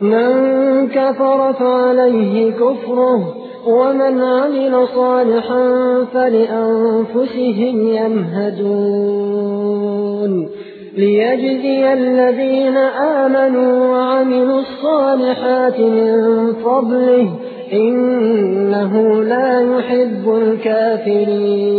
من كفر فعليه كفره ومن عمل صالحا فلأنفسهم يمهدون. ليجزي الذين آمنوا وعملوا الصالحات من فضله إنه لا يحب الكافرين.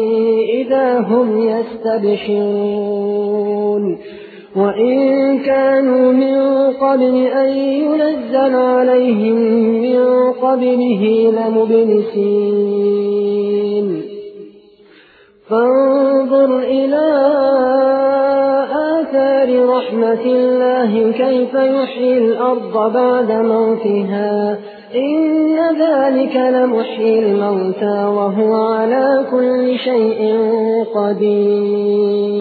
إذا هم يستبشرون. وإن كانوا من قبل أن ينزل عليهم من قبله لمبلسين. فانظر إلى آثار رحمة الله كيف يحيي الأرض بعد موتها. إن ذلك لمحيي الموتى وهو على كل شيء قدير.